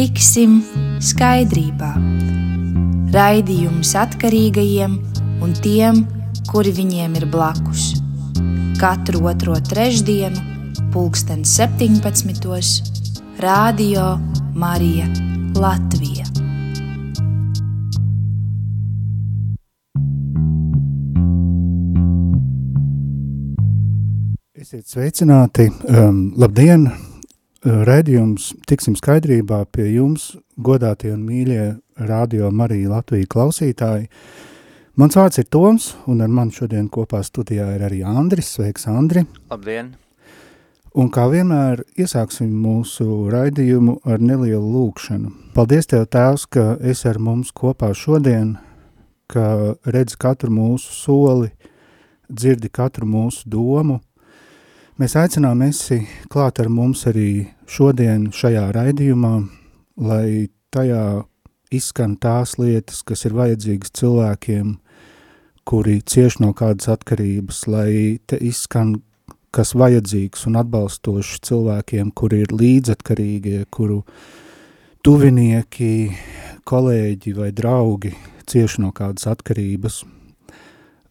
tiksim skaidrībā. Raidījums atkarīgajiem un tiem, kuri viņiem ir blakus. Katru otro trešdienu, pulksten 17. Rādio Marija Latvija. Esiet sveicināti. Um, labdien! Rēdījums tiksim skaidrībā pie jums, godātie un mīļie radio Marija Latvija klausītāji. Mans vārds ir Toms, un ar mani šodien kopā studijā ir arī Andris. Sveiks, Andri! Labdien! Un kā vienmēr iesāksim mūsu raidījumu ar nelielu lūkšanu. Paldies Tev, Tēvs, ka esi ar mums kopā šodien, ka redzi katru mūsu soli, dzirdi katru mūsu domu, Mēs aicinām esi klāt ar mums arī šodien šajā raidījumā, lai tajā izskan tās lietas, kas ir vajadzīgas cilvēkiem, kuri cieš no kādas atkarības, lai te izskan kas vajadzīgs un atbalstošs cilvēkiem, kuri ir līdzatkarīgie, kuru tuvinieki, kolēģi vai draugi cieši no kādas atkarības,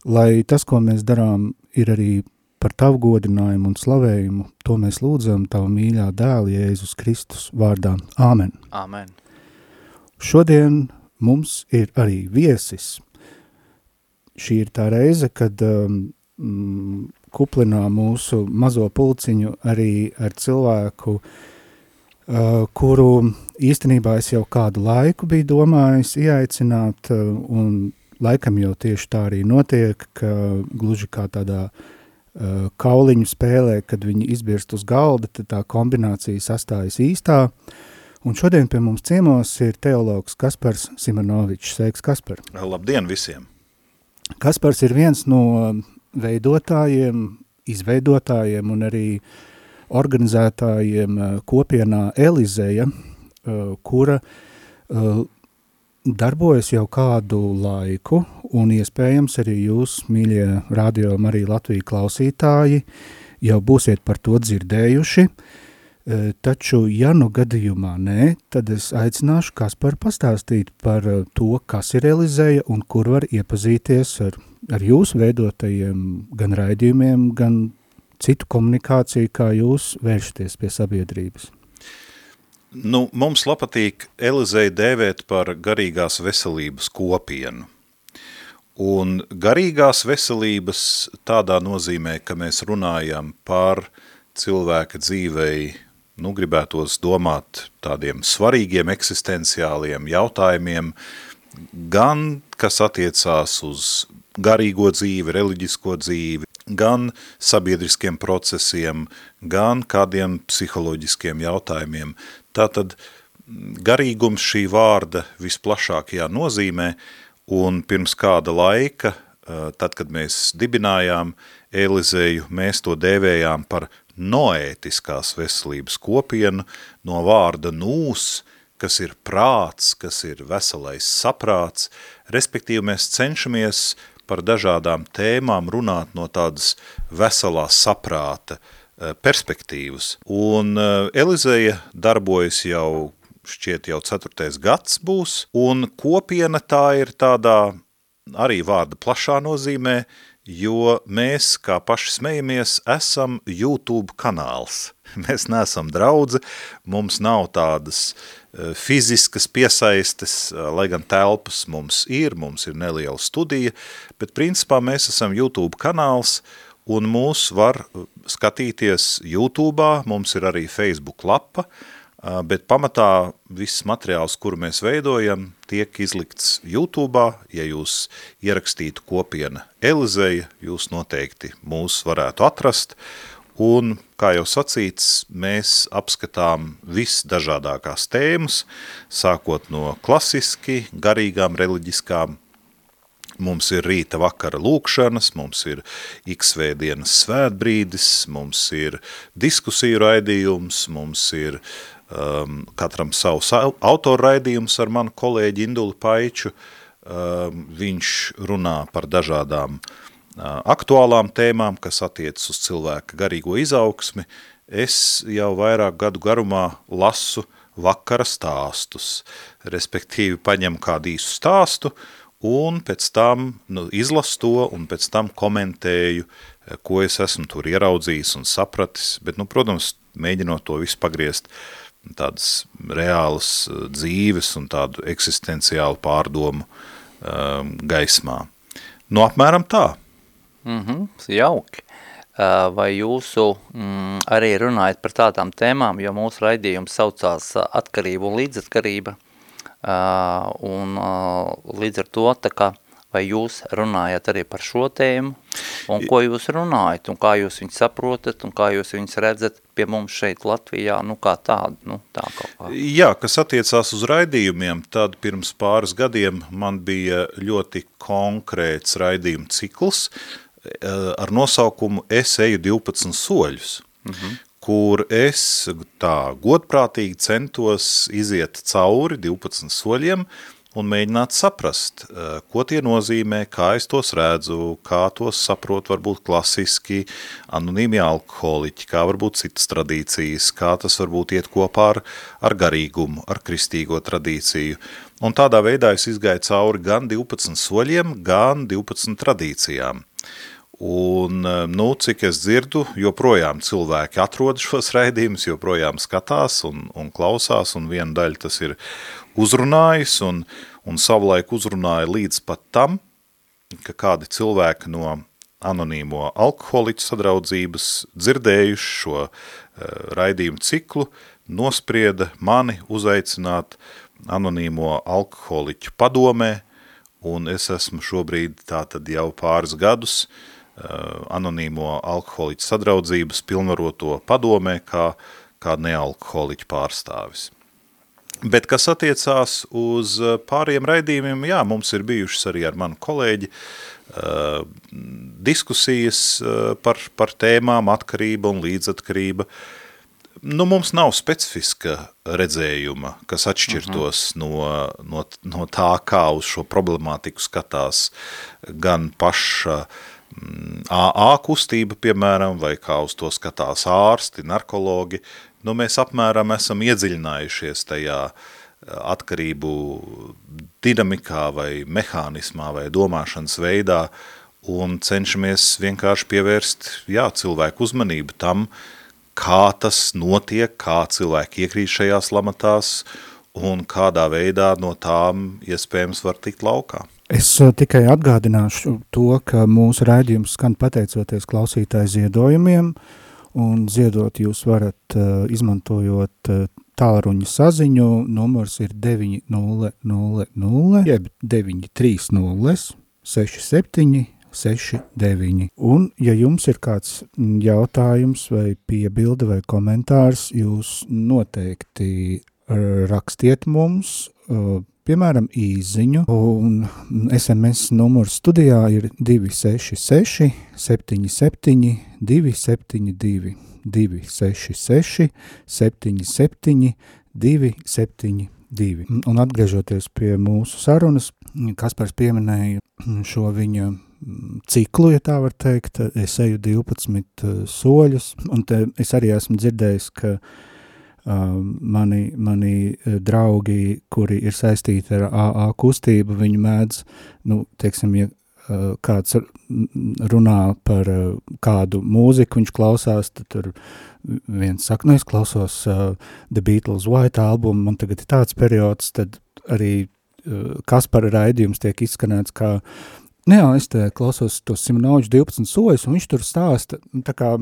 lai tas, ko mēs darām, ir arī par tavu godinājumu un slavējumu, to mēs lūdzam tavu mīļā dēla Jēzus Kristus vārdā. Āmen. Āmen. Šodien mums ir arī viesis. Šī ir tā reize, kad um, mm, kuplinā mūsu mazo pulciņu arī ar cilvēku, uh, kuru īstenībā es jau kādu laiku biju domājis ieaicināt, uh, un laikam jau tieši tā arī notiek, ka gluži kā tādā uh, kauliņu spēlē, kad viņi izbirst uz galda, tad tā kombinācija sastājas īstā. Un šodien pie mums ciemos ir teologs Kaspars Simonovičs. Sveiks, Kaspar! Labdien visiem! Kaspars ir viens no veidotājiem, izveidotājiem un arī organizētājiem eh, kopienā Elizeja, eh, kura darbojas jau kādu laiku, un iespējams arī jūs, mīļie radio Marija Latvija klausītāji, jau būsiet par to dzirdējuši, e, taču, ja nu gadījumā nē, tad es aicināšu Kaspar pastāstīt par e, to, kas ir Elizeja un kur var iepazīties ar, ar jūsu veidotajiem gan raidījumiem, gan citu komunikāciju, kā jūs vēršaties pie sabiedrības. Nu, mums patīk Elizeju dēvēt par garīgās veselības kopienu. Un garīgās veselības tādā nozīmē, ka mēs runājam par cilvēka dzīvei, nu, gribētos domāt tādiem svarīgiem eksistenciāliem jautājumiem, gan kas attiecās uz garīgo dzīvi, reliģisko dzīvi, gan sabiedriskiem procesiem, gan kādiem psiholoģiskiem jautājumiem. Tātad garīgums šī vārda visplašākajā nozīmē, un pirms kāda laika, tad, kad mēs dibinājām Elizeju, mēs to dēvējām par noētiskās veselības kopienu no vārda nūs, kas ir prāts, kas ir veselais saprāts, respektīvi mēs cenšamies par dažādām tēmām runāt no tādas veselā saprāta eh, perspektīvas. Un eh, Elizeja darbojas jau šķiet jau ceturtais gads būs, un kopiena tā ir tādā arī vārda plašā nozīmē, jo mēs, kā paši smejamies, esam YouTube kanāls. Mēs neesam draudzi, mums nav tādas Eh, fiziskas piesaistes, eh, lai gan telpas mums ir, mums ir neliela studija, bet principā mēs esam YouTube kanāls un mūs var eh, skatīties YouTube'ā, mums ir arī Facebook lapa, bet pamatā viss materiāls, kuru mēs veidojam, tiek izlikts YouTube'ā, ja jūs ierakstītu kopiena Elizeja, jūs noteikti mūs varētu atrast, Un, kā jau sacīts, mēs apskatām visdažādākās tēmas, sākot no klasiski, garīgām, reliģiskām, mums ir rīta vakara lūkšanas, mums ir x-vēdienas svētbrīdis, mums ir diskusiju raidījums, mums ir um, katram savs autora raidījums ar manu kolēģi Induli Paiču, um, viņš runā par dažādām uh, aktuālām tēmām, kas attiecas uz cilvēka garīgo izaugsmi, es jau vairāk gadu garumā lasu vakara stāstus, respektīvi paņem kādu īsu stāstu un pēc tam nu, izlas to un pēc tam komentēju, ko es esmu tur ieraudzījis un sapratis, bet, nu, protams, mēģinot to visu pagriezt tādas reālas dzīves un tādu eksistenciālu pārdomu um, gaismā. Nu, apmēram tā. Mm -hmm, jauki. Uh, vai jūsu mm, arī runājat par tādām tēmām, jo mūsu raidījums saucās atkarība un līdzatkarība, un līdz ar to tā kā vai jūs runājat arī par šo tēmu, un ko jūs runājat, un kā jūs viņus saprotat, un kā jūs viņus redzat pie mums šeit Latvijā, nu kā tādu, nu tā kaut kā. Jā, kas attiecās uz raidījumiem, tad pirms pāris gadiem man bija ļoti konkrēts raidījuma cikls eh, ar nosaukumu Es eju 12 soļus, mm -hmm. Kur es tā godprātīgi centos iziet cauri 12 soļiem, un mēģināt saprast, eh, ko tie nozīmē, kā es tos redzu, kā tos saprot varbūt klasiski anonīmi alkoholiķi, kā varbūt citas tradīcijas, kā tas varbūt iet kopā ar, ar garīgumu, ar kristīgo tradīciju. Un tādā veidā es izgāju cauri gan 12 soļiem, gan 12 tradīcijām. Un, eh, nu, cik es dzirdu, joprojām cilvēki atrod šos raidījumus, joprojām skatās un, un klausās, un viena daļa tas ir uzrunājis un, un savulaik uzrunāja līdz pat tam, ka kādi cilvēki no anonīmo alkoholiķu sadraudzības dzirdējuši šo uh, raidījumu ciklu, nosprieda mani uzaicināt anonīmo alkoholiķu padomē, un es esmu šobrīd tātad jau pāris gadus uh, anonīmo alkoholiķu sadraudzības pilnvaroto padomē kā, kā nealkoholiķu pārstāvis. Bet kas attiecās uz eh, pāriem raidījumiem, jā, mums ir bijušas arī ar manu kolēģi uh, diskusijas uh, par, par tēmām atkarība un līdzatkarība. Nu, mums nav specifiska redzējuma, kas atšķirtos uh mhm. -huh. no, no, no tā, kā uz šo problemātiku skatās gan paša AA kustība, piemēram, vai kā uz to skatās ārsti, narkologi, nu, mēs apmēram esam iedziļinājušies tajā eh, atkarību dinamikā vai mehānismā vai domāšanas veidā un cenšamies vienkārši pievērst jā, cilvēku uzmanību tam, kā tas notiek, kā cilvēki iekrīt šajās lamatās un kādā veidā no tām iespējams var tikt laukā. Es eh, tikai atgādināšu to, ka mūsu raidījums skan pateicoties klausītāju ziedojumiem, un ziedot jūs varat uh, izmantojot uh, tālruņa saziņu, numurs ir 900, jeb 930 67 69. Un, ja jums ir kāds jautājums vai piebilde vai komentārs, jūs noteikti rakstiet mums, piemēram, īziņu, un SMS numurs studijā ir 266 77 272 266 77 272. Un atgriežoties pie mūsu sarunas, Kaspars pieminēja šo viņa ciklu, ja tā var teikt, es eju 12 soļus, un te es arī esmu dzirdējis, ka uh, mani, mani draugi, kuri ir saistīti ar AA kustību, viņi mēdz, nu, teiksim, ja kāds runā par kādu mūziku, viņš klausās, tad tur viens saka, nu, es klausos uh, The Beatles White albumu, man tagad ir tāds periods, tad arī uh, Kaspara raidījums tiek izskanēts kā Nu jā, es te klausos tos Simonoviču 12 soļus, un viņš tur stāsta, nu, tā kā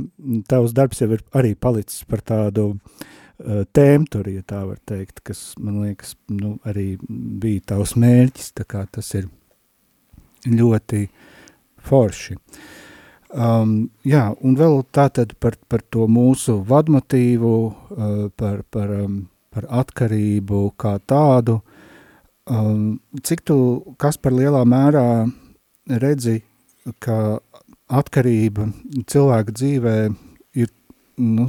tavs darbs jau ir arī palicis par tādu uh, Eh, tēmturi, ja tā var teikt, kas, man liekas, nu, arī bija tavs mērķis, tā kā tas ir ļoti forši. Um, jā, un vēl tātad par, par to mūsu vadmotīvu, uh, par, par, um, par atkarību kā tādu, um, cik tu, kas par lielā mērā redzi, ka atkarība cilvēka dzīvē nu,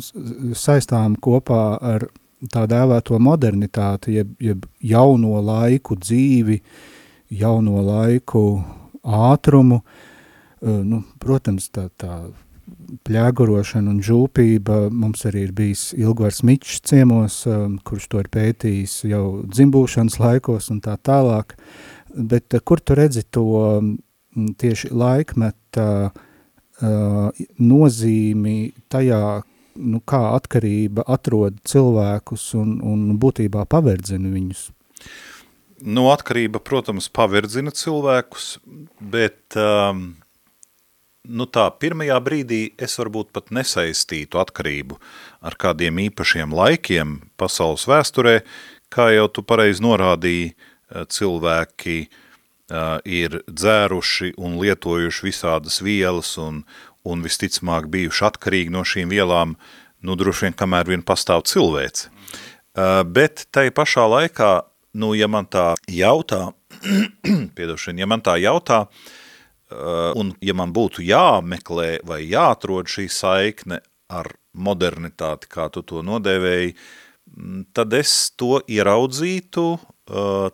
saistām kopā ar tā dēvēto modernitāti, jeb, jeb jauno laiku dzīvi, jauno laiku ātrumu, nu, protams, tā, tā pļēgurošana un žūpība. Mums arī ir bijis Ilgvars Mičs ciemos, kurš to ir pētījis jau dzimbūšanas laikos un tā tālāk. Bet kur tu redzi to tieši laikmeta nozīmi tajā, nu, kā atkarība atrod cilvēkus un, un būtībā paverdzina viņus? Nu, atkarība, protams, paverdzina cilvēkus, bet um, nu tā, pirmajā brīdī es varbūt pat nesaistītu atkarību ar kādiem īpašiem laikiem pasaules vēsturē, kā jau tu pareizi norādīji, eh, cilvēki uh, ir dzēruši un lietojuši visādas vielas un, un visticamāk bijuši atkarīgi no šīm vielām, nu droši vien, kamēr vien pastāv cilvēks. Uh, bet tai pašā laikā nu, ja man tā jautā, piedošana, ja man tā jautā, uh, un ja man būtu jāmeklē vai jāatrod šī saikne ar modernitāti, kā tu to nodēvēji, mm, tad es to ieraudzītu uh,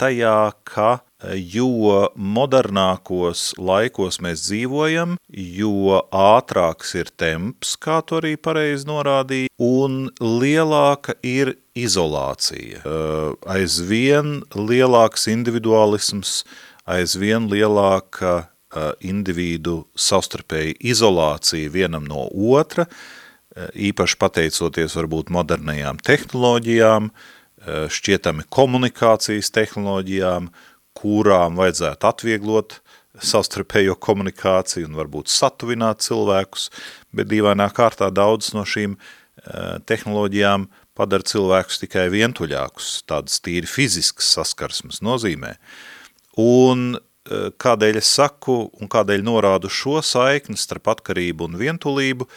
tajā, ka jo modernākos laikos mēs dzīvojam, jo ātrāks ir temps, kā tu arī pareizi norādīji, un lielāka ir izolācija. Uh, aizvien lielāks individualisms, aizvien lielāka uh, individu savstarpēja izolācija vienam no otra, uh, īpaši pateicoties varbūt modernajām tehnoloģijām, šķietami komunikācijas tehnoloģijām, kurām vajadzētu atvieglot savstarpējo komunikāciju un varbūt satuvināt cilvēkus, bet dīvainā kārtā daudz no šīm tehnoloģijām padara cilvēkus tikai vientuļākus, tādas tīri fiziskas saskarsmes nozīmē. Un kādēļ es saku un kādēļ norādu šo saikni starp atkarību un vientulību,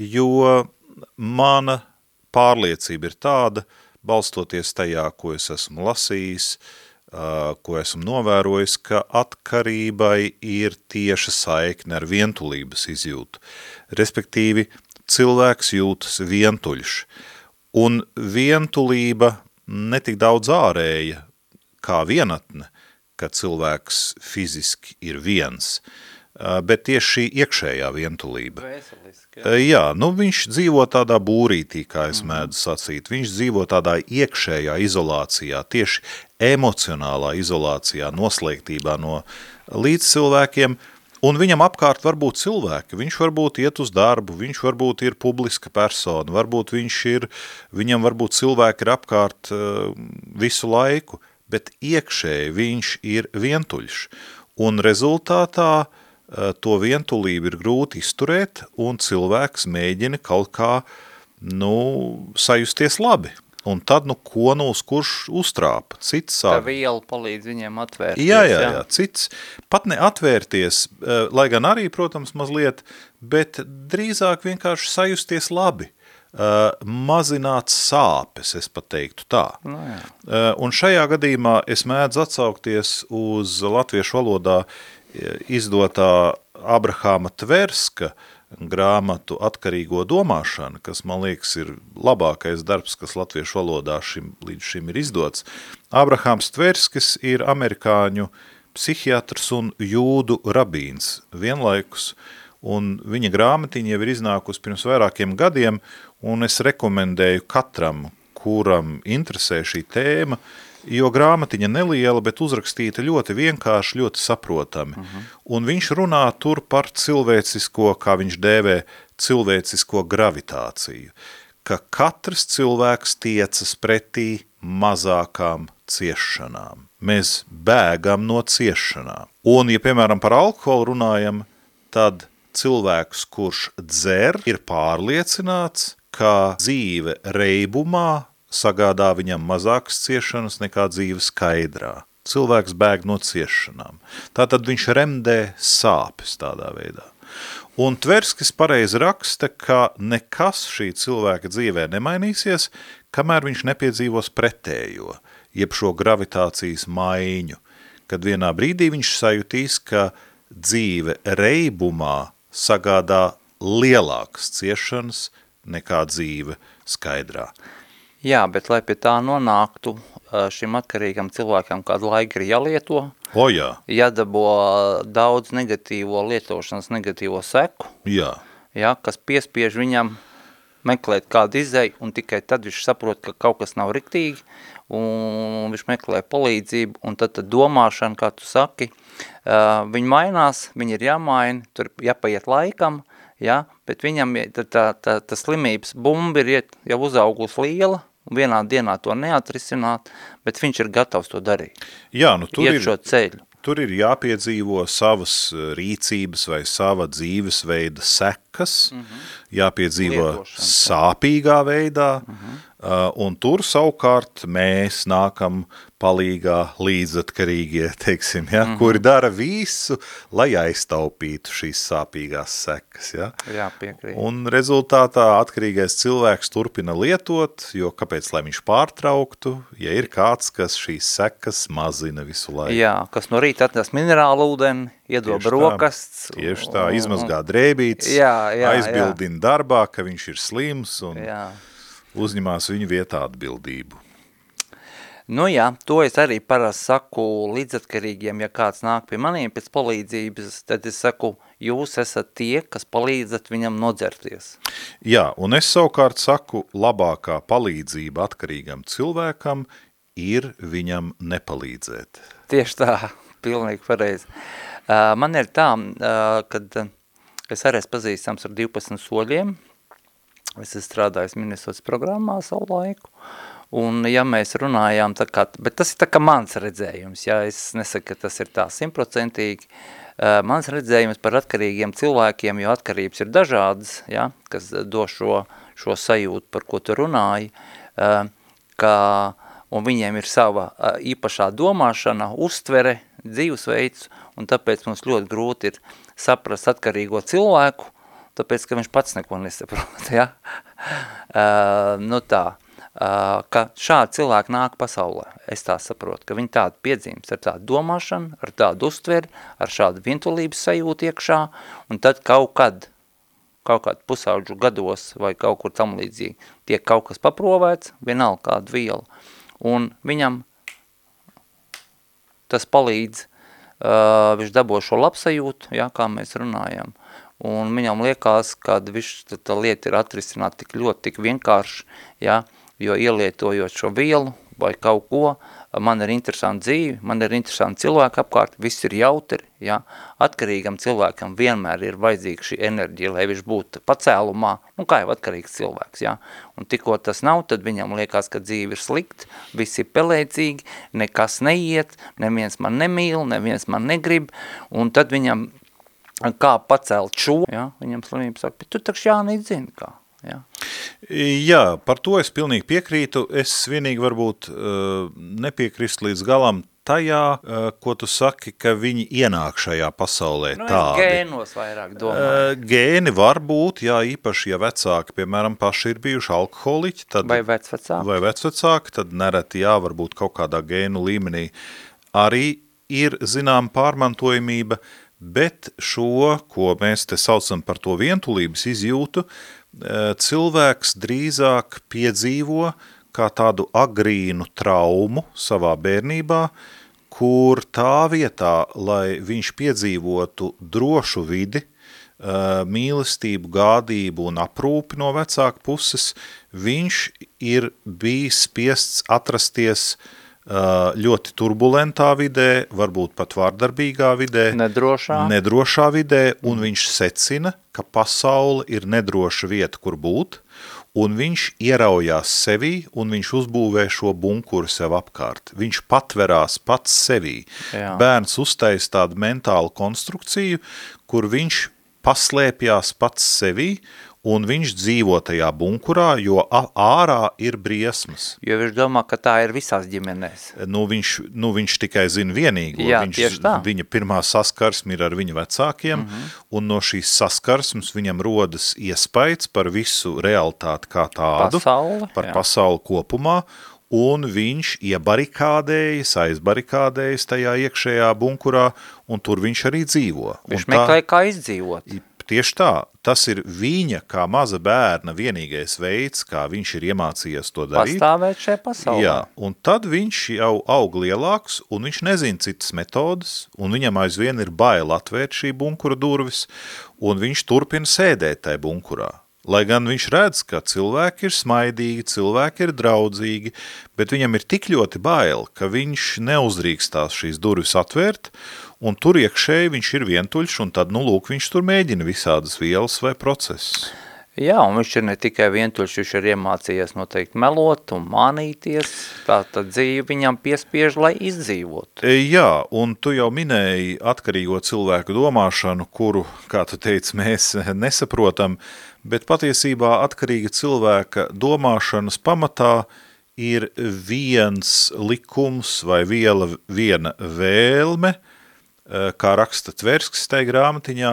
jo mana pārliecība ir tāda, balstoties tajā, ko es esmu lasījis, ko esmu novērojis, ka atkarībai ir tieša saikne ar vientulības izjūtu. Respektīvi, cilvēks jūtas vientuļš. Un vientulība netik daudz ārēja kā vienatne, ka cilvēks fiziski ir viens, bet tieši šī iekšējā vientulība. Vēseliski, jā. jā, nu viņš dzīvo tādā būrītī, kā es mm. mēdzu sacīt, viņš dzīvo tādā iekšējā izolācijā, tieši emocionālā izolācijā, noslēgtībā no līdz cilvēkiem, Un viņam apkārt var būt cilvēki, viņš varbūt iet uz darbu, viņš varbūt ir publiska persona, varbūt viņš ir, viņam varbūt cilvēki ir apkārt uh, visu laiku, bet iekšēji viņš ir vientuļš. Un rezultātā uh, to vientulību ir grūti izturēt, un cilvēks mēģina kaut kā, nu, sajusties labi. Un tad, nu, ko nu uz kurš uztrāpa? Cits sāk. Tā viela palīdz viņiem atvērties. Jā, jā, jā, cits pat ne atvērties, eh, lai gan arī, protams, mazliet, bet drīzāk vienkārši sajusties labi. Uh, mazināt sāpes, es pat teiktu tā. Nu, jā. uh, un šajā gadījumā es mēdzu atsaukties uz latviešu valodā izdotā Abrahāma Tverska grāmatu Atkarīgo domāšana, kas, man liekas, ir labākais darbs, kas latviešu valodā šim, līdz šim ir izdots. Abrahams Tverskis ir amerikāņu psihiatrs un jūdu rabīns vienlaikus, un viņa grāmatiņa jau ir iznākusi pirms vairākiem gadiem, un es rekomendēju katram, kuram interesē šī tēma, uh, jo grāmatiņa neliela, bet uzrakstīta ļoti vienkārši, ļoti saprotami. Uh -huh. Un viņš runā tur par cilvēcisko, kā viņš dēvē, cilvēcisko gravitāciju, ka katrs cilvēks tiecas pretī mazākām ciešanām. Mēs bēgam no ciešanām. Un, ja piemēram par alkoholu runājam, tad cilvēks, kurš dzer, ir pārliecināts, ka dzīve reibumā sagādā viņam mazākas ciešanas nekā dzīve skaidrā. Cilvēks bēg no ciešanām. Tātad viņš remdē sāpes tādā veidā. Un Tverskis pareizi raksta, ka nekas šī cilvēka dzīvē nemainīsies, kamēr viņš nepiedzīvos pretējo, jeb šo gravitācijas maiņu, kad vienā brīdī viņš sajutīs, ka dzīve reibumā sagādā lielākas ciešanas nekā dzīve skaidrā. Jā, bet lai pie tā nonāktu, šim atkarīgam cilvēkam kādu laiku ir jālieto. O jā. Jādabo daudz negatīvo lietošanas, negatīvo seku. Jā. ja, kas piespiež viņam meklēt kādu izēju, un tikai tad viņš saprot, ka kaut kas nav riktīgi, un viņš meklē palīdzību, un tad, tad domāšana, kā tu saki, uh, viņi mainās, viņi ir jāmaina, tur jāpaiet laikam, ja, bet viņam tā, tā, tā, tā slimības bumba ir iet, jau uzaugus liela, un vienā dienā to neatrisināt, bet viņš ir gatavs to darīt. Jā, nu tur iet ir, ceļu. Tur ir jāpiedzīvo savas rīcības vai sava dzīvesveida sekas, mm -hmm. jāpiedzīvo Lietošanas. sāpīgā veidā, mm -hmm. Uh, un tur savukārt mēs nākam palīgā līdzatkarīgie, teiksim, ja, mm -hmm. kuri dara visu, lai aiztaupītu šīs sāpīgās sekas. Ja. Jā, piekrīt. Un rezultātā atkarīgais cilvēks turpina lietot, jo kāpēc, lai viņš pārtrauktu, ja ir kāds, kas šīs sekas mazina visu laiku. Jā, kas no rīta atnes minerālu ūdeni, iedob rokasts. Tieši tā, izmazgā drēbītes, jā, jā, aizbildina jā. darbā, ka viņš ir slims un... Jā uzņemās viņu vietā atbildību. Nu jā, to es arī parasti saku līdzatkarīgiem, ja kāds nāk pie maniem pēc palīdzības, tad es saku, jūs esat tie, kas palīdzat viņam nodzerties. Jā, un es savukārt saku, labākā palīdzība atkarīgam cilvēkam ir viņam nepalīdzēt. Tieši tā, pilnīgi pareizi. Man ir tā, kad es arī esmu pazīstams ar 12 soļiem, Es esmu strādājis Minnesotas programmā savu laiku. Un ja mēs runājām, tā kā, bet tas ir tā kā mans redzējums, ja es nesaku, ka tas ir tā simtprocentīgi, uh, mans redzējums par atkarīgiem cilvēkiem, jo atkarības ir dažādas, ja, kas do šo, šo sajūtu, par ko tu runāji, uh, ka, un viņiem ir sava uh, īpašā domāšana, uztvere, dzīvesveids, un tāpēc mums ļoti grūti ir saprast atkarīgo cilvēku, tāpēc, ka viņš pats neko nesaprot, ja? uh, nu tā, uh, ka šādi cilvēki nāk pasaulē, es tā saprotu, ka viņi tādu piedzīmes ar tādu domāšanu, ar tādu uztveri, ar šādu vientulības sajūtu iekšā, un tad kaut kad, kaut kādu pusauģu gados vai kaut kur tam līdzīgi, tiek kaut kas paprovēts, vienalga kādu vielu, un viņam tas palīdz, uh, viņš dabo šo labsajūtu, ja, kā mēs runājam, un viņam liekas, ka tā lieta ir atrisināta tik ļoti, tik vienkārši, ja, jo ielietojot šo vielu vai kaut ko, man ir interesanti dzīve, man ir interesanti cilvēki apkārt, viss ir jautri, ja, atkarīgam cilvēkam vienmēr ir vajadzīga šī enerģija, lai viņš būtu pacēlumā, nu kā jau atkarīgs cilvēks, ja, un tikko tas nav, tad viņam liekas, ka dzīve ir slikt, viss ir pelēcīgi, nekas neiet, neviens man nemīl, neviens man negrib, un tad viņam kā pacelt šo, ja, viņam slimība saka, tu taču jānīt zini kā. Ja. Jā, par to es pilnīgi piekrītu. Es vienīgi varbūt uh, nepiekrist līdz galam tajā, uh, ko tu saki, ka viņi ienāk šajā pasaulē nu, tādi. gēnos vairāk domāju. Uh, gēni var būt, jā, īpaši, ja vecāki, piemēram, paši ir bijuši alkoholiķi, tad, vai vecvecāki, vai vecvecāki, tad nereti, jā, varbūt kaut kādā gēnu līmenī arī ir, zinām, pārmantojamība, uh, bet šo, ko mēs te saucam par to vientulības izjūtu, eh, cilvēks drīzāk piedzīvo kā tādu agrīnu traumu savā bērnībā, kur tā vietā, lai viņš piedzīvotu drošu vidi, eh, mīlestību, gādību un aprūpi no vecāku puses, viņš ir bijis spiests atrasties uh, ļoti turbulentā vidē, varbūt pat vārdarbīgā vidē, nedrošā, nedrošā vidē, un viņš secina, ka pasaule ir nedroša vieta, kur būt, un viņš ieraujās sevī, un viņš uzbūvē šo bunkuru sev apkārt. Viņš patverās pats sevī. Jā. Bērns uztais tādu mentālu konstrukciju, kur viņš paslēpjās pats sevī, un viņš dzīvo tajā bunkurā, jo ārā ir briesmas. Jo viņš domā, ka tā ir visās ģimenēs. Nu, viņš, nu, viņš tikai zina vienīgo. Jā, viņš, tieši tā. Viņa pirmā saskarsme ir ar viņa vecākiem, mm -hmm. un no šīs saskarsmes viņam rodas iespējas par visu realitāti kā tādu, pasauli, par jā. pasauli kopumā, un viņš iebarikādējas, aizbarikādējas tajā iekšējā bunkurā, un tur viņš arī dzīvo. Viņš un meklē, kā izdzīvot tieši tā, tas ir viņa kā maza bērna vienīgais veids, kā viņš ir iemācījies to darīt. Pastāvēt šajā pasaulē. Jā, un tad viņš jau aug lielāks, un viņš nezina citas metodas, un viņam aizvien ir bail atvērt šī bunkura durvis, un viņš turpina sēdēt tajā bunkurā. Lai gan viņš redz, ka cilvēki ir smaidīgi, cilvēki ir draudzīgi, bet viņam ir tik ļoti bail, ka viņš neuzdrīkstās šīs durvis atvērt, un tur iekšēji viņš ir vientuļš, un tad, nu, lūk, viņš tur mēģina visādas vielas vai procesus. Jā, un viņš ir ne tikai vientuļš, viņš ir iemācījies noteikti melot un mānīties, tā tad dzīve viņam piespiež, lai izdzīvot. E, jā, un tu jau minēji atkarīgo cilvēku domāšanu, kuru, kā tu teici, mēs nesaprotam, bet patiesībā atkarīga cilvēka domāšanas pamatā ir viens likums vai viela, viena vēlme, kā raksta Tversks tai grāmatiņā,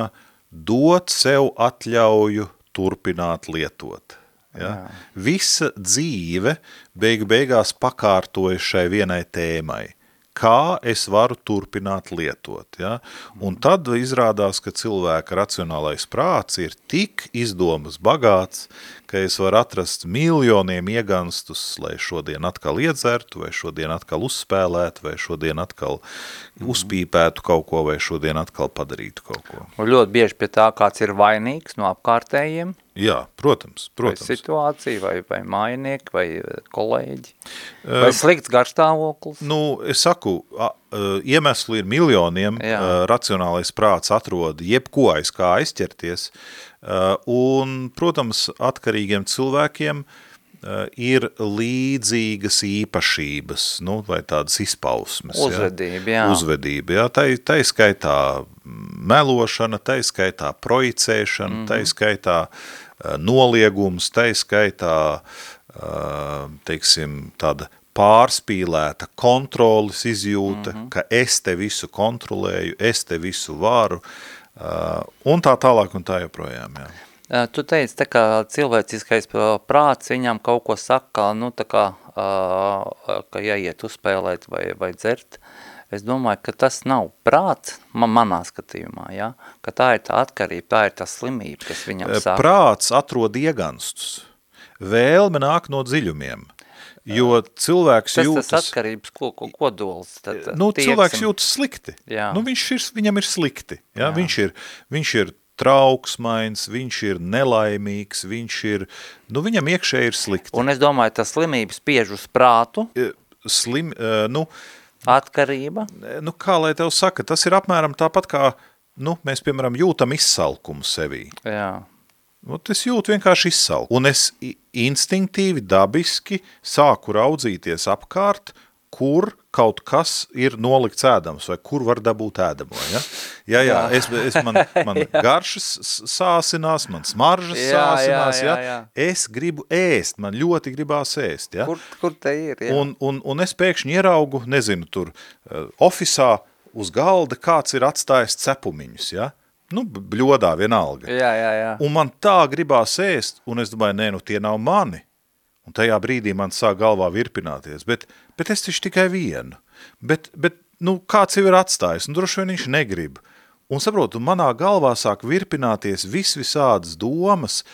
dot sev atļauju turpināt lietot. Ja? Jā. Visa dzīve beigu beigās pakārtoja šai vienai tēmai. Kā es varu turpināt lietot? Ja? Un tad izrādās, ka cilvēka racionālais prāts ir tik izdomas bagāts, ka es varu atrast miljoniem ieganstus, lai šodien atkal iedzertu, vai šodien atkal uzspēlētu, vai šodien atkal uzpīpētu kaut ko, vai šodien atkal padarītu kaut ko. Un ļoti bieži pie tā kāds ir vainīgs no apkārtējiem. Jā, protams, protams. Vai situācija, vai, vai mājinieki, vai eh, kolēģi, vai slikts garstāvoklis. Nu, es saku, a, iemesli ir miljoniem, Jā. racionālais prāts atrod jebko aiz kā aizķerties, un, protams, atkarīgiem cilvēkiem ir līdzīgas īpašības, nu, vai tādas izpausmes. Uzvedība, jā. jā. Uzvedība, jā. Tai, tai skaitā melošana, tai skaitā projicēšana, mm -hmm. tai skaitā uh, noliegums, tai skaitā, uh, teiksim, tāda pārspīlēta kontrolas izjūta, mm -hmm. ka es te visu kontrolēju, es te visu varu, uh, un tā tālāk un tā joprojām, jā. Tu teici, tā kā cilvēciskais prāts viņam kaut ko saka, nu tā kā, ka jāiet uzspēlēt vai, vai dzert. Es domāju, ka tas nav prāts, man, manā skatījumā, ja? ka tā ir tā atkarība, tā ir tā slimība, kas viņam saka. Prāts atrod ieganstus. Vēlme nāk no dziļumiem. Jo cilvēks tas, jūtas... Tas atkarības ko, ko, kodols. Tad, nu, tieksim. cilvēks jūtas slikti. Jā. Nu, viņš ir, viņam ir slikti. Ja? Jā. Viņš, ir, viņš ir trauksmains, viņš ir nelaimīgs, viņš ir, nu viņam iekšē ir slikti. Un es domāju, tas slimības spiež uz prātu. Slim, nu, Atkarība. Nu, kā lai tev saka, tas ir apmēram tāpat kā, nu, mēs, piemēram, jūtam izsalkumu sevī. Jā. Nu, es jūtu vienkārši izsalku. Un es instinktīvi, dabiski sāku raudzīties apkārt, kur kaut kas ir nolikts ēdams, vai kur var dabūt ēdamo, ja? Jā, jā, es, es man, man garšas sāsinās, man smaržas jā, sāsinās, jā, jā, jā. Es gribu ēst, man ļoti gribās ēst, ja? Kur, kur te ir, jā? Un, un, un es pēkšņi ieraugu, nezinu, tur uh, ofisā uz galda kāds ir atstājis cepumiņus, ja? Nu, bļodā vienalga. Jā, jā, jā. Un man tā gribās ēst, un es domāju, nē, nu tie nav mani. Un tajā brīdī man sāk galvā virpināties, bet, bet es taču tikai vienu. Bet, bet nu, kāds jau ir atstājis, un droši vien viņš negrib. Un saprotu, manā galvā sāk virpināties vis visādas domas,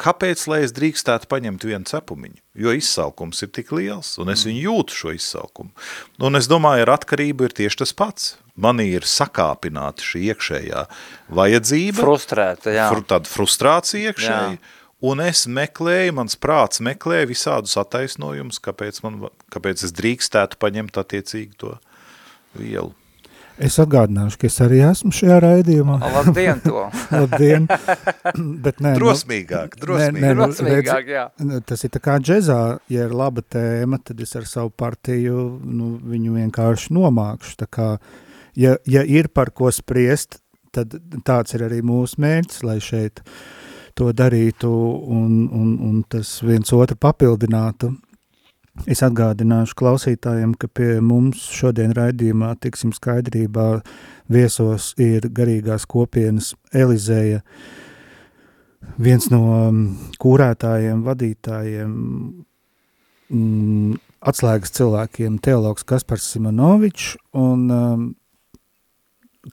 kāpēc, lai es drīkstētu paņemt vienu cepumiņu, jo izsalkums ir tik liels, un es viņu jūtu šo izsalkumu. Un es domāju, ar atkarību ir tieši tas pats. Manī ir sakāpināta šī iekšējā vajadzība. Frustrēta, jā. Fru, tāda frustrācija iekšēja. Jā Un es meklēju, mans prāts meklēja visādus attaisnojumus, kāpēc, man, kāpēc es drīkstētu paņemt attiecīgi to vielu. Es atgādināšu, ka es arī esmu šajā raidījumā. Labdien to! Labdien! Bet nē, drosmīgāk, drosmīgāk. Nē, nē, nu, drosmīgāk, jā. Tas ir tā kā džezā, ja ir laba tēma, tad es ar savu partiju nu, viņu vienkārši nomākšu. Tā kā, ja, ja ir par ko spriest, tad tāds ir arī mūsu mērķis, lai šeit uh, to darītu un, un, un tas viens otru papildinātu. Es atgādināšu klausītājiem, ka pie mums šodien raidījumā, tiksim skaidrībā, viesos ir garīgās kopienas Elizēja, viens no um, kūrētājiem, vadītājiem, mm, atslēgas cilvēkiem, teologs Kaspars Simonovičs, un um,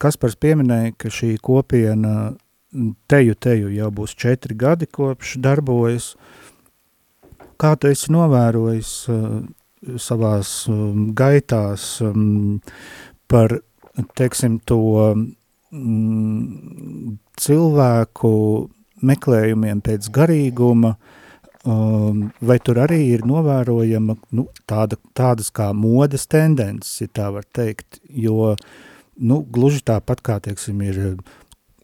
Kaspars pieminēja, ka šī kopiena teju teju jau būs četri gadi kopš darbojas. Kā tu esi novērojis uh, savās um, gaitās um, par, teiksim, to um, cilvēku meklējumiem pēc garīguma, um, vai tur arī ir novērojama nu, tāda, tādas kā modes tendences, ja tā var teikt, jo nu, gluži tāpat kā, teiksim, ir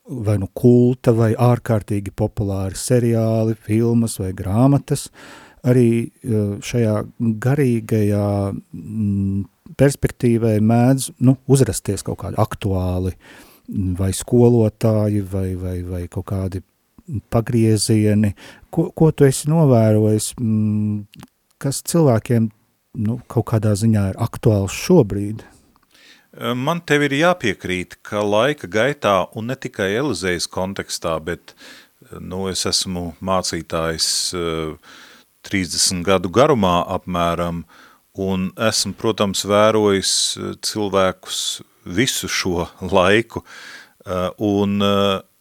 vai nu kulta vai ārkārtīgi populāri seriāli, filmas vai grāmatas, arī uh, šajā garīgajā mm, perspektīvai mēdz nu, uzrasties kaut kādi aktuāli vai skolotāji vai, vai, vai kaut kādi pagriezieni, ko, ko tu esi novērojis, mm, kas cilvēkiem nu, kaut kādā ziņā ir aktuāls šobrīd? Man tev ir jāpiekrīt, ka laika gaitā, un ne tikai Elizejas kontekstā, bet nu, es esmu mācītājs 30 gadu garumā apmēram, un esmu, protams, vērojis cilvēkus visu šo laiku, un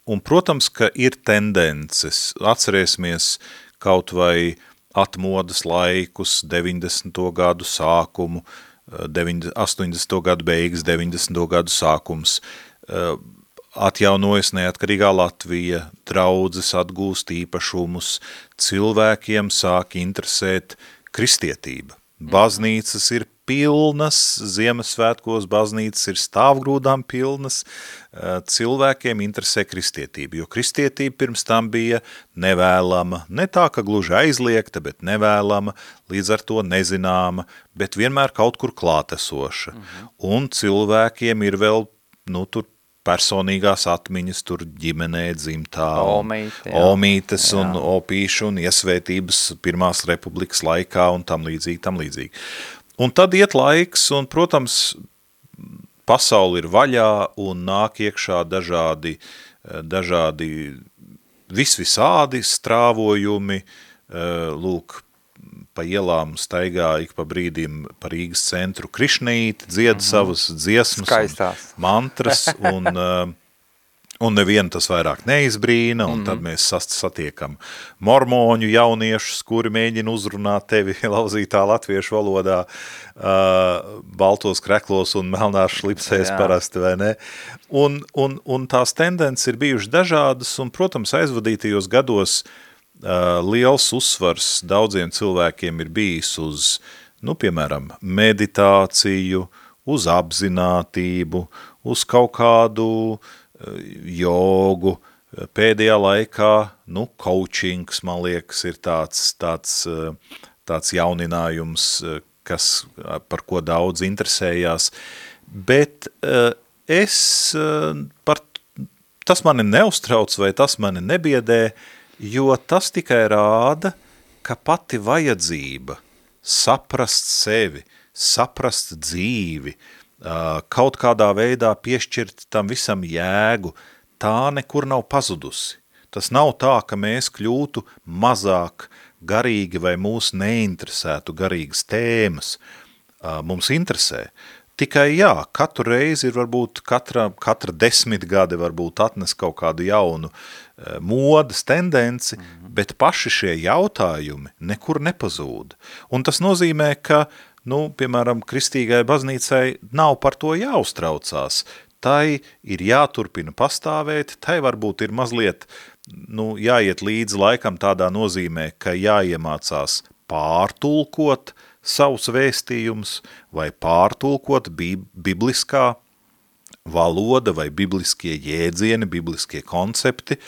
Un, protams, ka ir tendences. Atcerēsimies kaut vai atmodas laikus, 90. gadu sākumu, 80. Eh, gadu beigas, 90. gadu sākums. Eh, atjaunojas neatkarīgā Latvija, draudzes atgūst īpašumus, cilvēkiem sāk interesēt kristietība. Baznīcas ir pilnas, Ziemassvētkos baznīcas ir stāvgrūdām pilnas, eh, cilvēkiem interesē kristietība, jo kristietība pirms tam bija nevēlama, ne tā, ka gluži aizliegta, bet nevēlama, līdz ar to nezināma, bet vienmēr kaut kur klātesoša. Mhm. Un cilvēkiem ir vēl, nu, tur personīgās atmiņas tur ģimenē dzimtā, Omīte, omītes jā. un opīšu un iesvētības pirmās republikas laikā un tam līdzīgi, tam līdzīgi. Un tad iet laiks, un, protams, pasauli ir vaļā un nāk iekšā dažādi, dažādi visvisādi strāvojumi, lūk, pa ielām staigā ik pa brīdim pa Rīgas centru Krišnīt, dzied mm -hmm. savas dziesmas Skaistās. un mantras, un Un nevienu tas vairāk neizbrīna, un mm -hmm. tad mēs satiekam mormoņu jauniešus, kuri mēģina uzrunāt tevi lauzītā latviešu valodā, uh, baltos kreklos un melnās šlipsēs parasti, vai ne? Un, un, un tās tendences ir bijušas dažādas, un, protams, aizvadītajos gados uh, liels uzsvars daudziem cilvēkiem ir bijis uz, nu, piemēram, meditāciju, uz apzinātību, uz kaut kādu uh, jogu, pēdējā laikā, nu, coachings, man liekas, ir tāds, tāds, tāds jauninājums, kas, par ko daudz interesējās, bet es par, tas mani neuztrauc vai tas mani nebiedē, jo tas tikai rāda, ka pati vajadzība saprast sevi, saprast dzīvi, uh, kaut kādā veidā piešķirt tam visam jēgu, tā nekur nav pazudusi. Tas nav tā, ka mēs kļūtu mazāk garīgi vai mūs neinteresētu garīgas tēmas. Mums interesē. Tikai jā, katru reizi ir varbūt katra, katra desmitgade varbūt atnes kaut kādu jaunu modas tendenci, mm -hmm. bet paši šie jautājumi nekur nepazūd. Un tas nozīmē, ka uh, nu, piemēram, kristīgai baznīcai nav par to jāuztraucās. Tai ir jāturpina pastāvēt, tai varbūt ir mazliet nu, jāiet līdz laikam tādā nozīmē, ka jāiemācās pārtulkot savus vēstījumus vai pārtulkot bibliskā valoda vai bibliskie jēdzieni, bibliskie koncepti,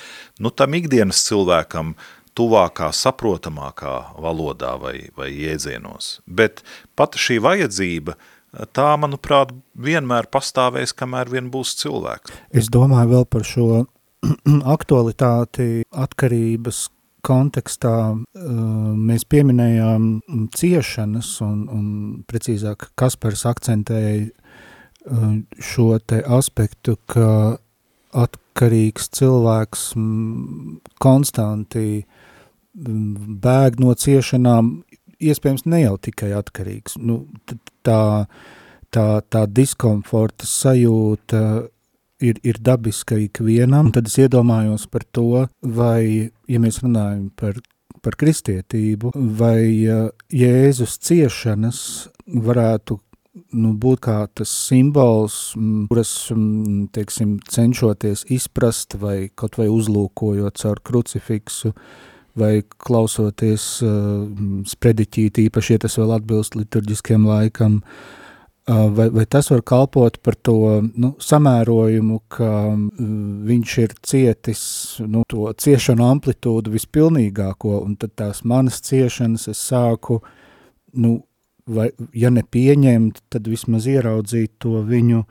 nu tam ikdienas cilvēkam uh, tuvākā, saprotamākā valodā vai, vai iedzienos. Bet pat šī vajadzība, tā, manuprāt, vienmēr pastāvēs, kamēr vien būs cilvēks. Es domāju vēl par šo aktualitāti atkarības kontekstā mēs pieminējām ciešanas un, un precīzāk Kaspars akcentēja šo te aspektu, ka atkarīgs cilvēks konstanti bēg no ciešanām, iespējams ne jau tikai atkarīgs. Nu, tā, tā, tā diskomforta sajūta ir, ir dabiska ikvienam, tad es iedomājos par to, vai, ja mēs runājam par, par kristietību, vai Jēzus ciešanas varētu nu, būt kā tas simbols, kuras, teiksim, cenšoties izprast vai kaut vai uzlūkojot caur krucifiksu, vai klausoties uh, sprediķīt, īpaši, ja tas vēl atbilst liturģiskiem laikam, uh, Vai, vai tas var kalpot par to nu, samērojumu, ka viņš ir cietis nu, to ciešanu amplitūdu vispilnīgāko, un tad tās manas ciešanas es sāku, nu, vai, ja ne pieņemt, tad vismaz ieraudzīt to viņu,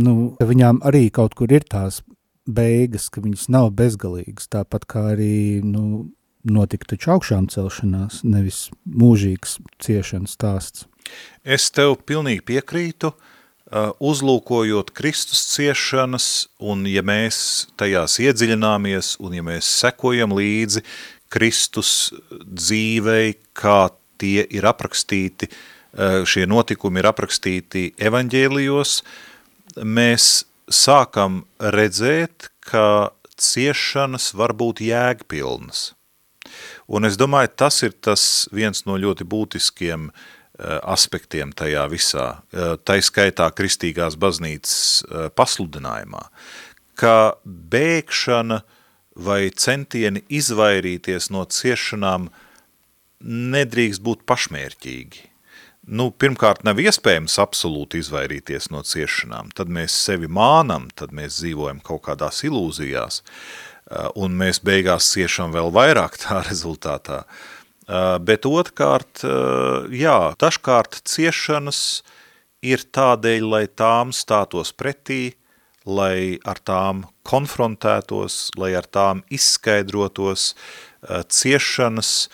nu, viņām arī kaut kur ir tās beigas, ka viņas nav bezgalīgas, tāpat kā arī, nu, notika taču augšām celšanās, nevis mūžīgs ciešanas stāsts. Es tev pilnīgi piekrītu, uzlūkojot Kristus ciešanas, un ja mēs tajās iedziļināmies, un ja mēs sekojam līdzi Kristus dzīvei, kā tie ir aprakstīti, šie notikumi ir aprakstīti evaņģēlijos, mēs sākam redzēt, ka ciešanas var būt jēgpilnas. Un es domāju, tas ir tas viens no ļoti būtiskiem Eh, aspektiem tajā visā, eh, tai skaitā kristīgās baznīcas eh, pasludinājumā, ka bēgšana vai centieni izvairīties no ciešanām nedrīkst būt pašmērķīgi. Nu, pirmkārt, nav iespējams absolūti izvairīties no ciešanām, tad mēs sevi mānam, tad mēs dzīvojam kaut kādās ilūzijās, un mēs beigās ciešam vēl vairāk tā rezultātā. Uh, Uh, bet otrkārt, uh, jā, dažkārt ciešanas ir tādēļ, lai tām stātos pretī, lai ar tām konfrontētos, lai ar tām izskaidrotos uh, ciešanas,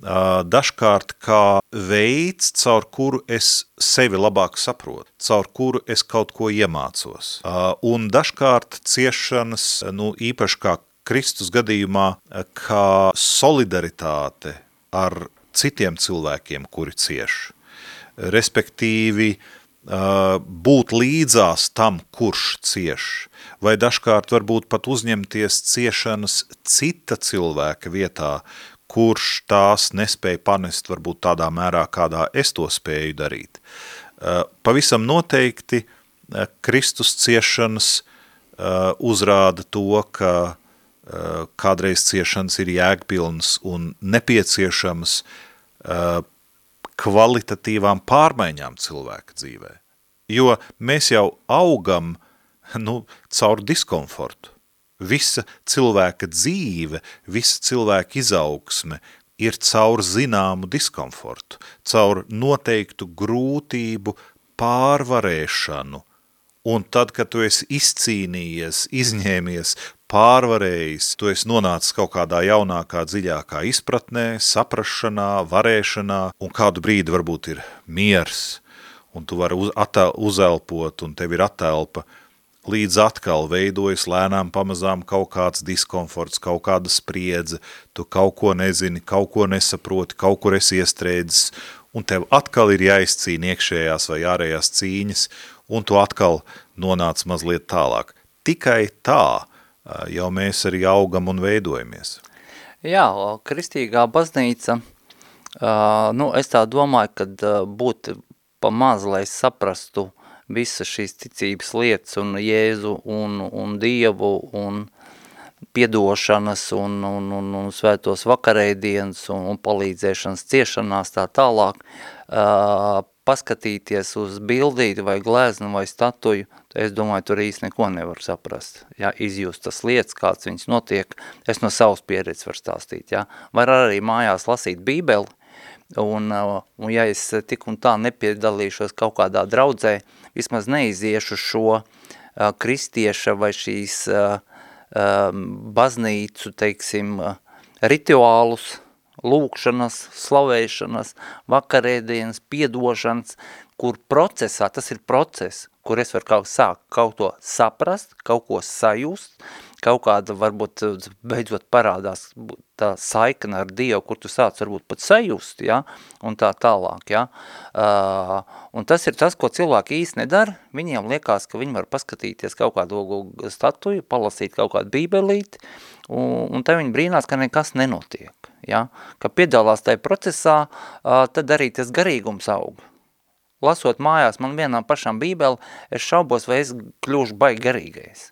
dažkārt kā veids, caur kuru es sevi labāk saprotu, caur kuru es kaut ko iemācos. Un dažkārt ciešanas, nu īpaši kā Kristus gadījumā, kā solidaritāte, ar citiem cilvēkiem, kuri cieš. Respektīvi, būt līdzās tam, kurš cieš, vai dažkārt varbūt pat uzņemties ciešanas cita cilvēka vietā, kurš tās nespēja panest varbūt tādā mērā, kādā es to spēju darīt. Pavisam noteikti Kristus ciešanas uzrāda to, ka Eh, kādreiz ciešanas ir jēgpilnas un nepieciešamas eh, kvalitatīvām pārmaiņām cilvēka dzīvē. Jo mēs jau augam nu, caur diskomfortu. Visa cilvēka dzīve, visa cilvēka izaugsme ir caur zināmu diskomfortu, caur noteiktu grūtību pārvarēšanu. Un tad, kad tu esi izcīnījies, izņēmies, pārvarējis, tu esi nonācis kaut kādā jaunākā, dziļākā izpratnē, saprašanā, varēšanā, un kādu brīdi varbūt ir miers, un tu vari uz, atā, uzelpot, un tev ir atelpa, līdz atkal veidojas lēnām pamazām kaut kāds diskomforts, kaut kāda spriedze, tu kaut ko nezini, kaut ko nesaproti, kaut kur esi iestrēdzis, un tev atkal ir jāizcīna iekšējās vai ārējās cīņas, un tu atkal nonāc mazliet tālāk. Tikai tā jau mēs arī augam un veidojamies. Jā, kristīgā baznīca, nu, es tā domāju, ka būtu pa maz, lai saprastu visas šīs ticības lietas un Jēzu un, un Dievu un piedošanas un, un, un, un svētos vakarēdienas un, un palīdzēšanas ciešanās tā tālāk, uh, paskatīties uz bildīti vai glēznu vai statuju, es domāju, tur īsti neko nevar saprast. Ja, izjust tas lietas, kāds viņas notiek, es no savas pieredzes varu stāstīt. Ja. Var arī mājās lasīt bībeli, un, un ja es tik un tā nepiedalīšos kaut kādā draudzē, vismaz neiziešu šo uh, kristieša vai šīs uh, uh, baznīcu, teiksim, uh, rituālus, lūkšanas, slavēšanas, vakarēdienas, piedošanas, kur procesā, tas ir process, kur es varu kaut, sākt kaut to saprast, kaut ko sajust, kaut kāda varbūt beidzot parādās tā saikna ar Dievu, kur tu sāc varbūt pat sajust, ja, un tā tālāk, ja. Uh, un tas ir tas, ko cilvēki īsti nedara, viņiem liekas, ka viņi var paskatīties kaut kādu statuju, palasīt kaut kādu bībelīti, un, un te viņi brīnās, ka nekas nenotiek, ja, ka piedalās tajā procesā, uh, tad arī tas garīgums aug. Lasot mājās man vienām pašām bībeli, es šaubos, vai es kļūšu baigi garīgais,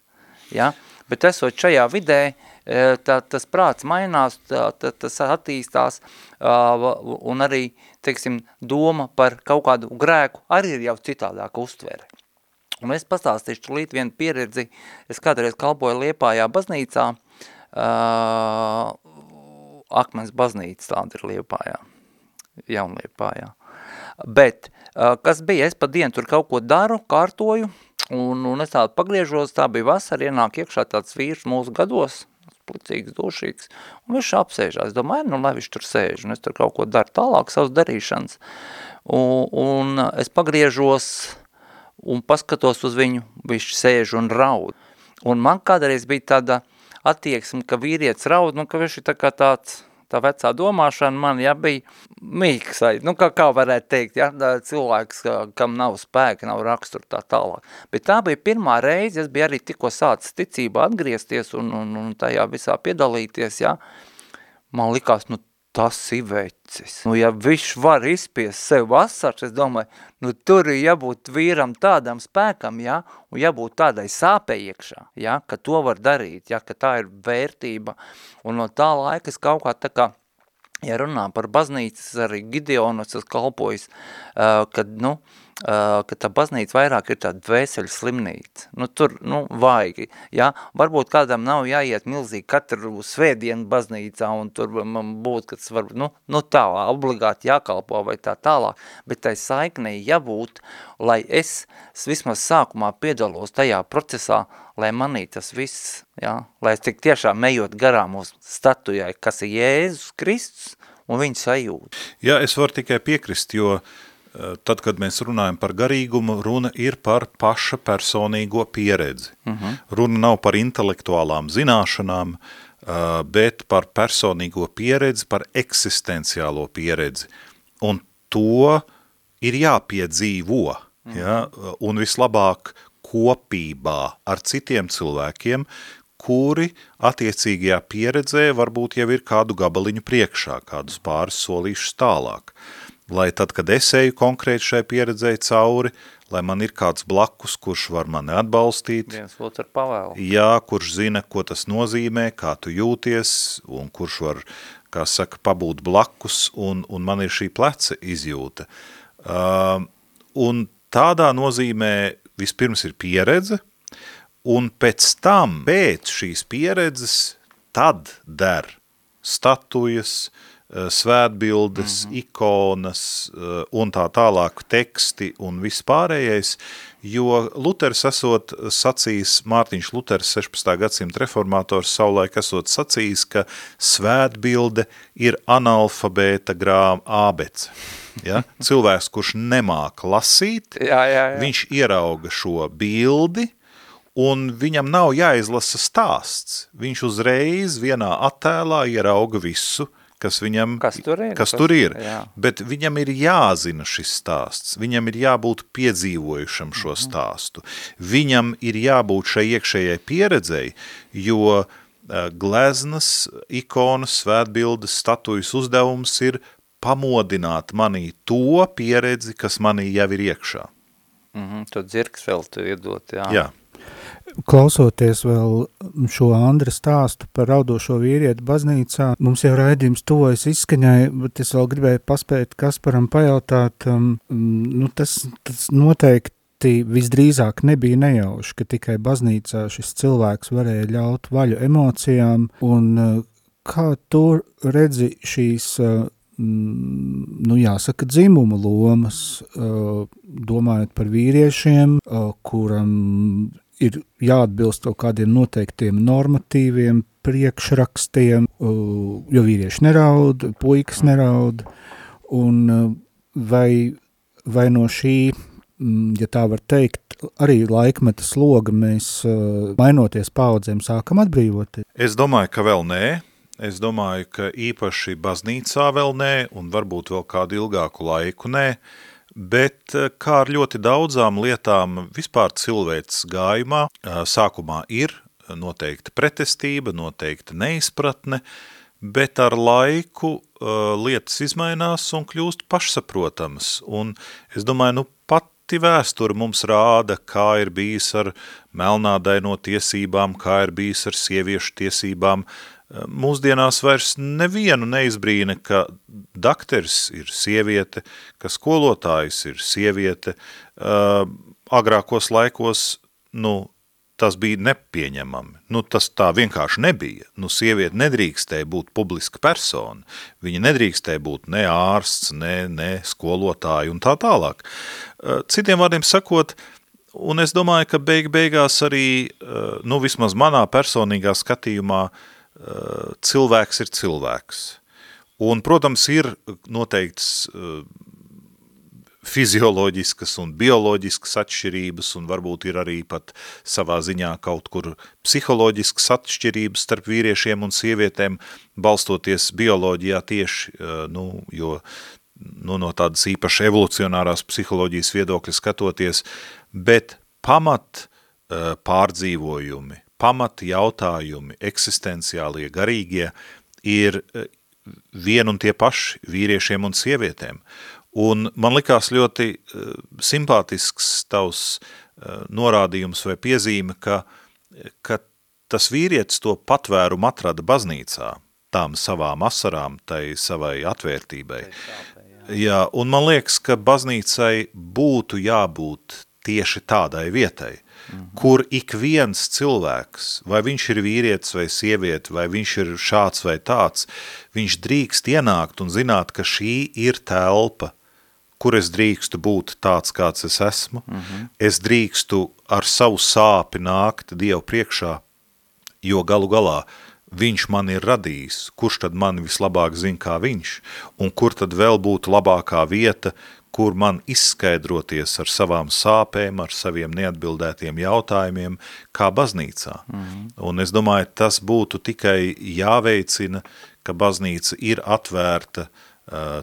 ja, bet esot šajā vidē, e, tā, tas prāts mainās, tā, tā, tas attīstās un arī, teiksim, doma par kaut kādu grēku arī ir jau citādāka uztvere. Un es pastāstīšu tulīt vienu pieredzi, es kādreiz kalpoju Liepājā baznīcā, Akmens baznīca tāda ir Liepājā, Jaunliepājā. Bet, kas bija, es pa dienu tur kaut ko daru, kārtoju, Un, un es tādu pagriežos, tā bija vasara, ienāk iekšā tāds vīrs mūsu gados, plicīgs, dušīgs, un viņš apsēžās. Es domāju, nu, lai viņš tur sēž, un es tur kaut ko daru tālāk, savas darīšanas. Un, un es pagriežos un paskatos uz viņu, viņš sēž un raud. Un man kādreiz bija tāda attieksme, ka vīrietis raud, nu, ka viņš ir tā kā tāds tā vecā domāšana man, ja, bija mīksai, nu, kā, kā varētu teikt, ja, cilvēks, kam nav spēka, nav rakstura tā tālāk. Bet tā bija pirmā reize, es biju arī tikko sācis ticībā atgriezties un, un, un tajā visā piedalīties, ja, man likās, nu, tas ir vecis. Nu, ja viņš var izspiest sev asars, es domāju, nu, tur ir jābūt vīram tādam spēkam, ja, un jābūt tādai sāpē iekšā, ja, ka to var darīt, ja, ka tā ir vērtība. Un no tā laika es kaut kā tā kā, ja runā par baznīcas, arī Gideonas es kalpojis, uh, kad, nu, uh, ka tā baznīca vairāk ir tāda dvēseļu slimnīca. Nu, tur, nu, vaigi, ja? Varbūt kādam nav jāiet milzīgi katru svētdienu baznīcā, un tur man būtu, ka tas var, nu, nu tā, obligāti jākalpo vai tā tālāk, bet tai saiknei jābūt, lai es vismaz sākumā piedalos tajā procesā, lai manī tas viss, ja? lai es tik tiešām ejot garām uz statujai, kas ir Jēzus Kristus, un viņa sajūta. Jā, es varu tikai piekrist, jo uh, tad, kad mēs runājam par garīgumu, runa ir par paša personīgo pieredzi. Uh mhm. -huh. Runa nav par intelektuālām zināšanām, eh, bet par personīgo pieredzi, par eksistenciālo pieredzi. Un to ir jāpiedzīvo, uh -huh. ja? un vislabāk kopībā ar citiem cilvēkiem, kuri attiecīgajā pieredzē varbūt jau ir kādu gabaliņu priekšā, kādus pāris solīšus tālāk. Uh, lai tad, kad es eju konkrēti šai pieredzēji cauri, lai man ir kāds blakus, kurš var mani atbalstīt. Viens otru pavēlu. Jā, kurš zina, ko tas nozīmē, kā tu jūties, un kurš var, kā saka, pabūt blakus, un, un man ir šī pleca izjūta. Uh, un tādā nozīmē vispirms ir pieredze, un pēc tam, pēc šīs pieredzes, tad der statujas, uh, svētbildes, mm -hmm. ikonas eh, un tā tālāk teksti un viss pārējais, jo Luters esot sacījis, Mārtiņš Luters 16. gadsimta reformātors savulaik esot sacījis, ka svētbilde ir analfabēta grām ābec. Ja? Cilvēks, kurš nemāk lasīt, jā, jā, jā. viņš ierauga šo bildi, un viņam nav jāizlasa stāsts. Viņš uzreiz vienā attēlā ierauga visu, kas viņam kas tur ir, kas tur ir. Jā. bet viņam ir jāzina šis stāsts, viņam ir jābūt piedzīvojušam šo mhm. stāstu, viņam ir jābūt šai iekšējai pieredzei, jo uh, gleznas, ikonas, svētbildes, statujas uzdevums ir pamodināt manī to pieredzi, kas manī jau ir iekšā. Mm -hmm, to dzirks vēl tu iedot, jā. Jā. Klausoties vēl šo Andra stāstu par raudošo vīrieti baznīcā, mums jau raidījums tuvojas izskaņai, bet es vēl gribēju paspēt Kasparam pajautāt, um, nu tas, tas noteikti visdrīzāk nebija nejauši, ka tikai baznīcā šis cilvēks varēja ļaut vaļu emocijām, un uh, kā tur redzi šīs uh, nu, jāsaka, dzimuma lomas, uh, domājot par vīriešiem, kuram ir jāatbilst kaut kādiem noteiktiem normatīviem, priekšrakstiem, jo vīrieši neraud, puikas neraud, un vai, vai no šī mm, ja tā var teikt, arī laikmeta sloga mēs, uh, mainoties paudzēm, sākam atbrīvoties? Es domāju, ka vēl nē. Es domāju, ka īpaši baznīcā vēl nē, un varbūt vēl kādu ilgāku laiku nē, bet uh, kā ar ļoti daudzām lietām vispār cilvēks gājumā, uh, sākumā ir noteikta pretestība, noteikta neizpratne, bet ar laiku uh, lietas izmainās un kļūst pašsaprotamas. Un es domāju, nu pati vēsture mums rāda, kā ir bijis ar melnādaino tiesībām, kā ir bijis ar sieviešu tiesībām. Uh, mūsdienās vairs nevienu neizbrīna, ka dakteris ir sieviete, ka skolotājs ir sieviete. Uh, agrākos laikos, nu, tas bija nepieņemami. Nu, tas tā vienkārši nebija. Nu, sieviete nedrīkstēja būt publiska persona. Viņa nedrīkstēja būt ne ārsts, ne, ne skolotāji un tā tālāk. Citiem vārdiem sakot, un es domāju, ka beig beigās arī, nu, vismaz manā personīgā skatījumā, cilvēks ir cilvēks. Un, protams, ir noteikts fizioloģiskas un bioloģiskas atšķirības, un varbūt ir arī pat savā ziņā kaut kur psiholoģiskas atšķirības starp vīriešiem un sievietēm, balstoties bioloģijā tieši, eh, nu, jo nu, no tādas īpaši evolucionārās psiholoģijas viedokļa skatoties, bet pamat eh, pārdzīvojumi, pamat jautājumi, eksistenciālie, garīgie, ir eh, vien un tie paši vīriešiem un sievietēm. Un man likās ļoti uh, simpātisks tavs uh, norādījums vai piezīme, ka, ka tas vīrietis to patvērumu atrada baznīcā, tām savām asarām, tai savai atvērtībai. Jā, un man liekas, ka baznīcai būtu jābūt tieši tādai vietai, -hmm. kur ik viens cilvēks, vai viņš ir vīrietis vai sieviete, vai viņš ir šāds vai tāds, viņš drīkst ienākt un zināt, ka šī ir telpa, kur es drīkstu būt tāds, kāds es esmu, mm -hmm. es drīkstu ar savu sāpi nākt Dievu priekšā, jo galu galā viņš man ir radījis, kurš tad mani vislabāk zina kā viņš, un kur tad vēl būtu labākā vieta, kur man izskaidroties ar savām sāpēm, ar saviem neatbildētiem jautājumiem, kā baznīcā. Mm -hmm. Un es domāju, tas būtu tikai jāveicina, ka baznīca ir atvērta uh,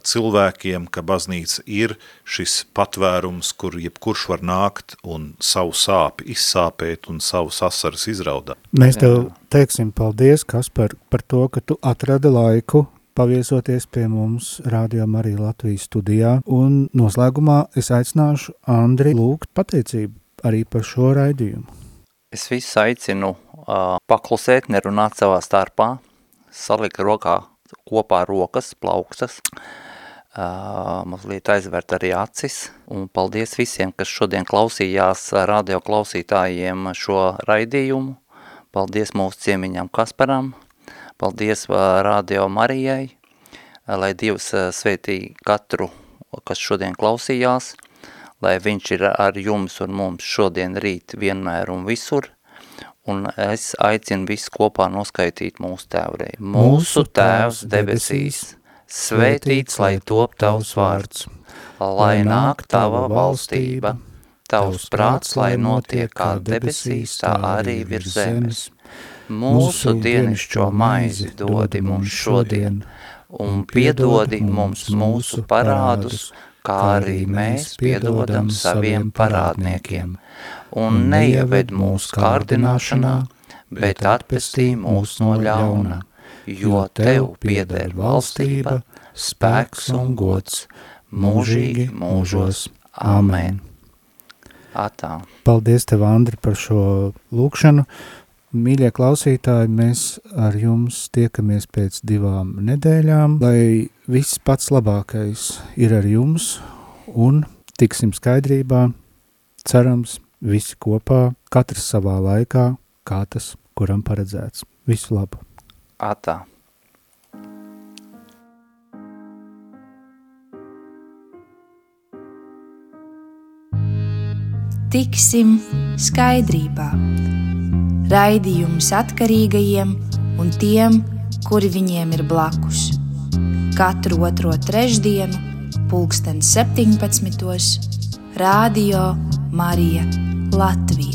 cilvēkiem, ka baznīca ir šis patvērums, kur jebkurš var nākt un savu sāpi izsāpēt un savu sasaras izraudāt. Mēs tev teiksim paldies, Kaspar, par to, ka tu atrada laiku paviesoties pie mums Radio Marija Latvijas studijā, un noslēgumā es aicināšu Andri lūgt pateicību arī par šo raidījumu. Es visu aicinu uh, paklusēt, nerunāt savā starpā, salikt rokā kopā rokas, plaukstas, uh, mazliet aizvērt arī acis. Un paldies visiem, kas šodien klausījās radio klausītājiem šo raidījumu. Paldies mūsu ciemiņam Kasparam, paldies radio Marijai, lai Dievs svētī katru, kas šodien klausījās, lai viņš ir ar jums un mums šodien rīt vienmēr un visur, un es aicinu visu kopā noskaitīt mūsu tēvrei. Mūsu tēvs debesīs, svētīts, lai top tavs vārds, lai nāk tava valstība, tavs prāts, lai notiek kā debesīs, tā arī virs zemes. Mūsu dienišķo maizi dodi mums šodien, un piedodi mums mūsu parādus, kā arī mēs piedodam saviem parādniekiem un neieved mūsu kārdināšanā, bet atpestī mūs no ļauna, jo Tev pieder valstība, spēks un gods, mūžīgi mūžos. Amen. Atā. Paldies Tev, Andri, par šo lūkšanu. Mīļie klausītāji, mēs ar jums tiekamies pēc divām nedēļām, lai viss pats labākais ir ar jums un tiksim skaidrībā, cerams, visi kopā, katrs savā laikā, kā tas, kuram paredzēts. Visu labu! Atā! Tiksim skaidrībā. Raidījums atkarīgajiem un tiem, kuri viņiem ir blakus. Katru otro trešdienu, pulksten 17. Radio Marija Latvija.